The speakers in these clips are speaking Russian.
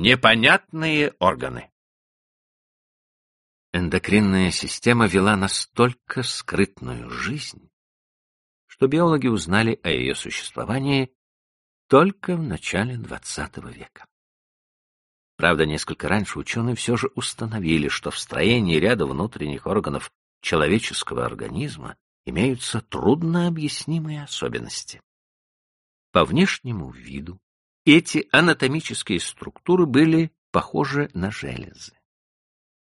Непонятные органы. Эндокринная система вела настолько скрытную жизнь, что биологи узнали о ее существовании только в начале XX века. Правда, несколько раньше ученые все же установили, что в строении ряда внутренних органов человеческого организма имеются труднообъяснимые особенности. По внешнему виду эти анатомические структуры были похожи на железы.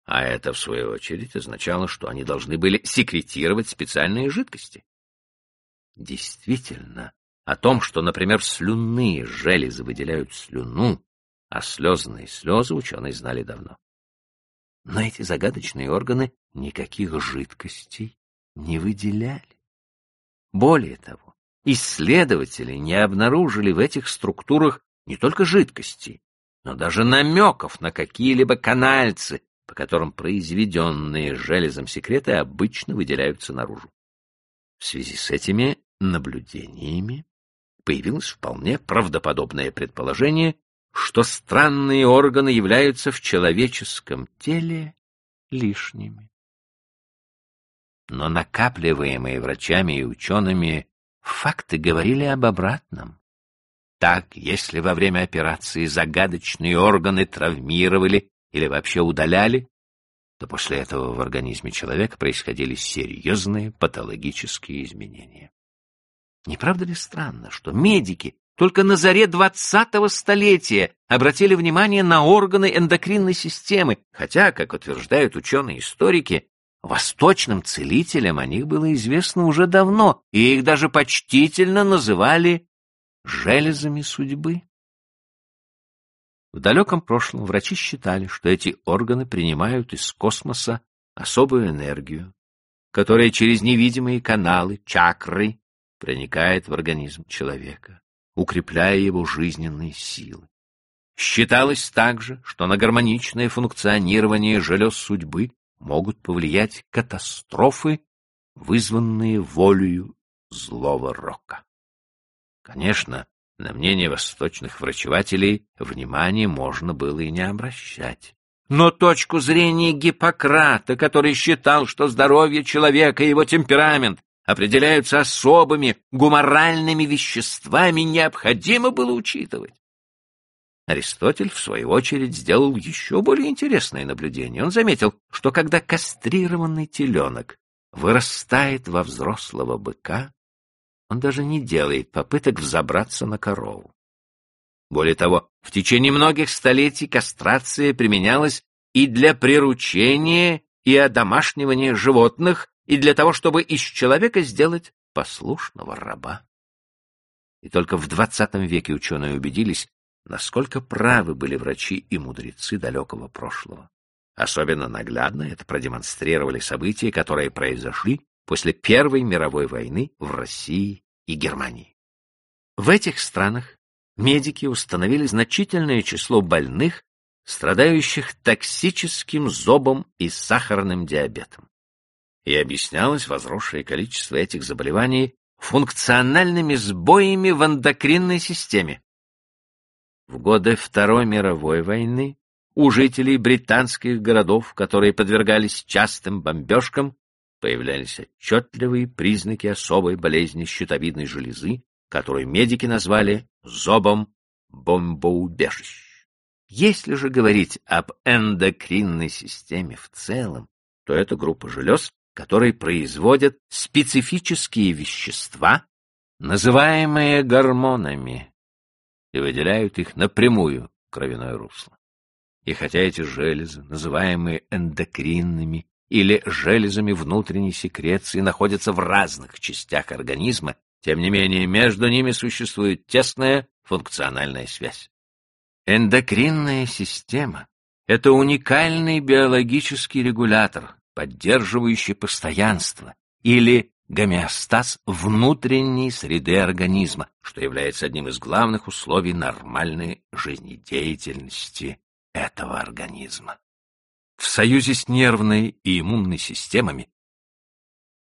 А это, в свою очередь, означало, что они должны были секретировать специальные жидкости. Действительно, о том, что, например, слюнные железы выделяют слюну, а слезные слезы ученые знали давно. Но эти загадочные органы никаких жидкостей не выделяли. Более того, исследователи не обнаружили в этих структурах не только жидкостей, но даже намеков на какие-либо канальцы, по которым произведенные железом секреты обычно выделяются наружу. В связи с этими наблюдениями появилось вполне правдоподобное предположение, что странные органы являются в человеческом теле лишними. Но накапливаемые врачами и учеными факты говорили об обратном. Так, если во время операции загадочные органы травмировали или вообще удаляли, то после этого в организме человека происходили серьезные патологические изменения. Не правда ли странно, что медики только на заре двадцатого столетия обратили внимание на органы эндокринной системы, хотя, как утверждают ученые-историки, восточным целителям о них было известно уже давно, и их даже почтительно называли железами судьбы. В далеком прошлом врачи считали, что эти органы принимают из космоса особую энергию, которая через невидимые каналы, чакры, проникает в организм человека, укрепляя его жизненные силы. Считалось также, что на гармоничное функционирование желез судьбы могут повлиять катастрофы, вызванные волею злого рока. Конечно, на мнение восточных врачевателей внимания можно было и не обращать. Но точку зрения Гиппократа, который считал, что здоровье человека и его темперамент определяются особыми гуморальными веществами, необходимо было учитывать. Аристотель, в свою очередь, сделал еще более интересное наблюдение. Он заметил, что когда кастрированный теленок вырастает во взрослого быка, он даже не делает попыток взобраться на корову. Более того, в течение многих столетий кастрация применялась и для приручения и одомашнивания животных, и для того, чтобы из человека сделать послушного раба. И только в XX веке ученые убедились, насколько правы были врачи и мудрецы далекого прошлого. Особенно наглядно это продемонстрировали события, которые произошли после Первой мировой войны в России и Германии. В этих странах медики установили значительное число больных, страдающих токсическим зобом и сахарным диабетом. И объяснялось возросшее количество этих заболеваний функциональными сбоями в эндокринной системе. В годы Второй мировой войны у жителей британских городов, которые подвергались частым бомбежкам, появлялись отчетливые признаки особой болезни щитовидной железы, которую медики назвали зобом бомбоубежищ. Если же говорить об эндокринной системе в целом, то это группа желез, которые производят специфические вещества, называемые гормонами, и выделяют их напрямую в кровяное русло. И хотя эти железы, называемые эндокринными или железами внутренней секреции находятся в разных частях организма, тем не менее между ними существует тесная функциональная связь. Эндокринная система — это уникальный биологический регулятор, поддерживающий постоянство или гомеостаз внутренней среды организма, что является одним из главных условий нормальной жизнедеятельности этого организма в союзе с нервной и иммунной системами,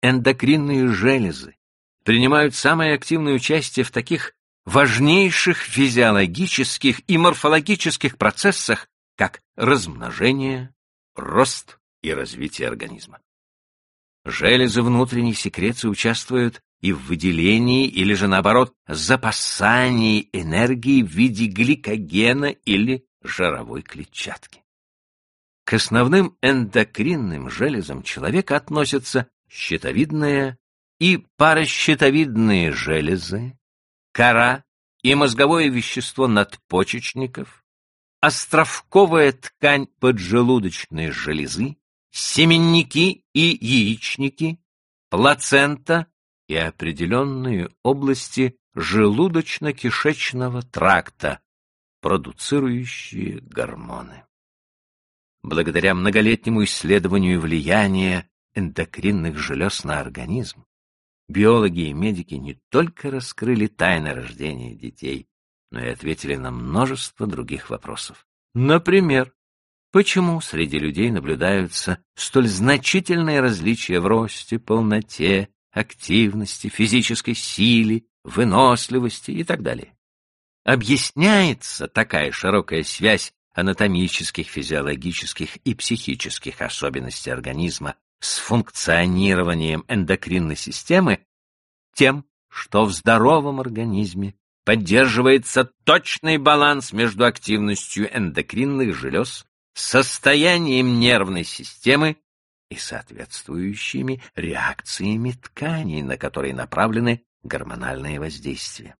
эндокринные железы принимают самое активное участие в таких важнейших физиологических и морфологических процессах, как размножение, рост и развитие организма. Железы внутренней секреции участвуют и в выделении или же наоборот запасании энергии в виде гликогена или жировой клетчатки. К основным эндокринным железам человека относятся щитовидная и паращитовидные железы, кора и мозговое вещество надпочечников, островковая ткань поджелудочной железы, семенники и яичники, плацента и определенные области желудочно-кишечного тракта, продуцирующие гормоны. Благодаря многолетнему исследованию влияния эндокринных желез на организм, биологи и медики не только раскрыли тайны рождения детей, но и ответили на множество других вопросов. Например, почему среди людей наблюдаются столь значительные различия в росте, полноте, активности, физической силе, выносливости и так далее. Объясняется такая широкая связь анатомических, физиологических и психических особенностей организма с функционированием эндокринной системы тем, что в здоровом организме поддерживается точный баланс между активностью эндокринных желез, состоянием нервной системы и соответствующими реакциями тканей, на которые направлены гормональные воздействия.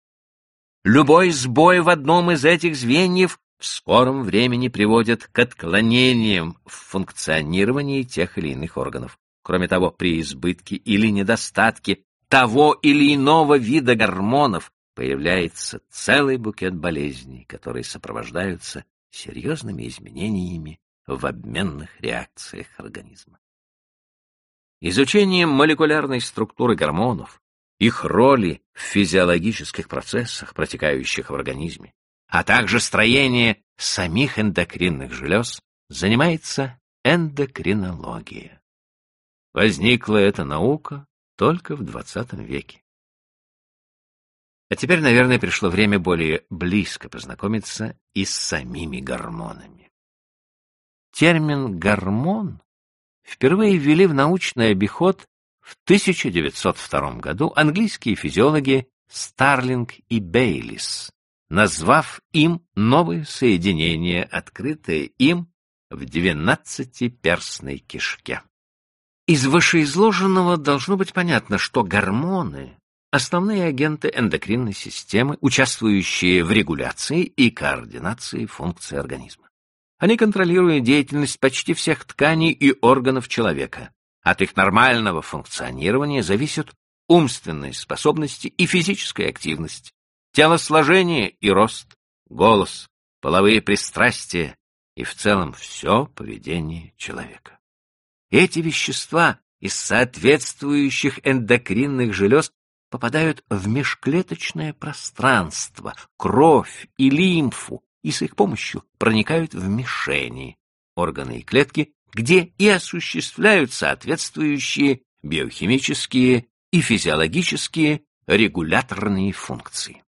Любой сбой в одном из этих звеньев в скором времени приводит к отклонениям в функционировании тех или иных органов. Кроме того, при избытке или недостатке того или иного вида гормонов появляется целый букет болезней, которые сопровождаются серьезными изменениями в обменных реакциях организма. Изучением молекулярной структуры гормонов, их роли в физиологических процессах, протекающих в организме, а также строение самих эндокринных желез, занимается эндокринология. Возникла эта наука только в XX веке. А теперь, наверное, пришло время более близко познакомиться и с самими гормонами. Термин «гормон» впервые ввели в научный обиход в 1902 году английские физиологи Старлинг и Бейлис, назвав им новое соединение, открытое им в двенадцатиперстной кишке. Из вышеизложенного должно быть понятно, что гормоны — основные агенты эндокринной системы, участвующие в регуляции и координации функций организма. Они контролируют деятельность почти всех тканей и органов человека. От их нормального функционирования зависят умственные способности и физическая активность, телосложение и рост, голос, половые пристрастия и в целом все поведение человека. Эти вещества из соответствующих эндокринных желез попадают в межклеточное пространство, кровь и лимфу, и с их помощью проникают в мишени, органы и клетки, где и осуществляют соответствующие биохимические и физиологические регуляторные функции.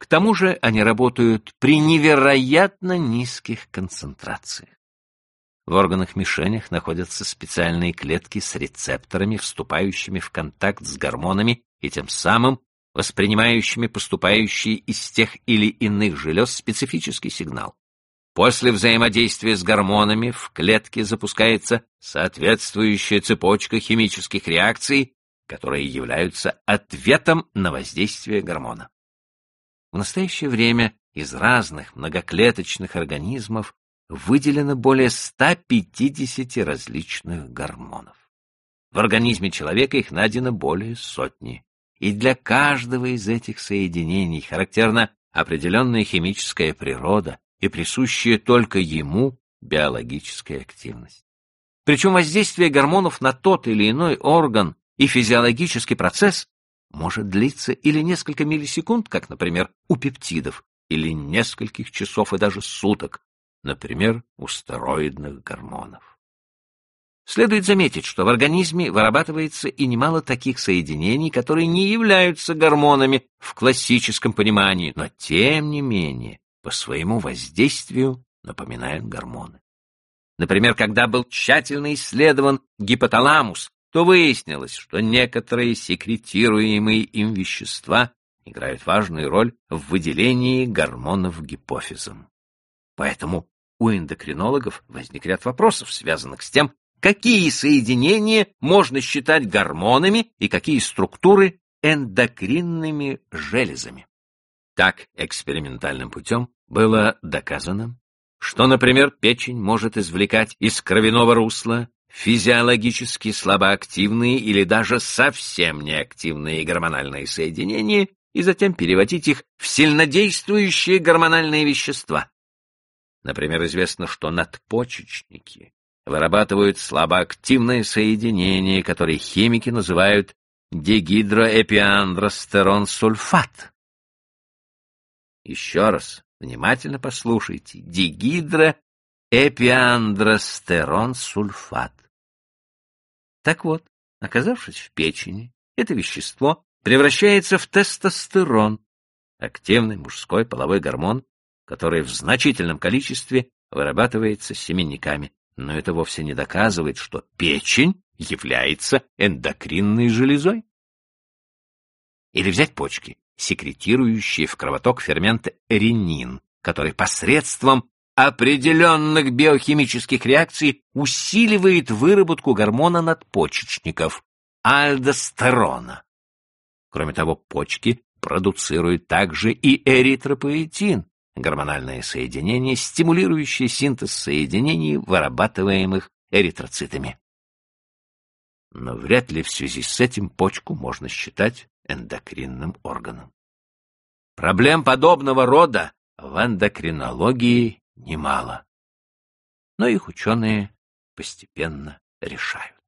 К тому же они работают при невероятно низких концентрациях. В органах-мишенях находятся специальные клетки с рецепторами, вступающими в контакт с гормонами и тем самым воспринимающими поступающий из тех или иных желез специфический сигнал. После взаимодействия с гормонами в клетке запускается соответствующая цепочка химических реакций, которые являются ответом на воздействие гормона. В настоящее время из разных многоклеточных организмов выделено более 150 различных гормонов. В организме человека их найдено более сотни и для каждого из этих соединений характерна определенная химическая природа и присущая только ему биологическая активность. Причем воздействие гормонов на тот или иной орган и физиологический процесс может длиться или несколько миллисекунд, как, например, у пептидов, или нескольких часов и даже суток, например, у стероидных гормонов. Следует заметить, что в организме вырабатывается и немало таких соединений, которые не являются гормонами в классическом понимании, но тем не менее по своему воздействию напоминают гормоны. Например, когда был тщательно исследован гипоталамус, то выяснилось, что некоторые секретируемые им вещества играют важную роль в выделении гормонов гипофизом. Поэтому у эндокринологов возник ряд вопросов, связанных с тем, какие соединения можно считать гормонами и какие структуры эндокринными железами. Так, экспериментальным путем было доказано, что, например, печень может извлекать из кровяного русла физиологически слабоактивные или даже совсем неактивные гормональные соединения и затем переводить их в сильнодействующие гормональные вещества. Например, известно, что надпочечники вырабатывают слабоактивное соединение, которое химики называют дегидроэпиандростерон-сульфат. Еще раз внимательно послушайте. Дегидроэпиандростерон-сульфат. Так вот, оказавшись в печени, это вещество превращается в тестостерон, активный мужской половой гормон, который в значительном количестве вырабатывается семенниками но это вовсе не доказывает, что печень является эндокринной железой. Или взять почки, секретирующие в кровоток фермент ренин, который посредством определенных биохимических реакций усиливает выработку гормона надпочечников – альдостерона. Кроме того, почки продуцируют также и эритропоэтин, гормональное соединение, стимулирующее синтез соединений, вырабатываемых эритроцитами. Но вряд ли в связи с этим почку можно считать эндокринным органом. Проблем подобного рода в эндокринологии немало, но их ученые постепенно решают.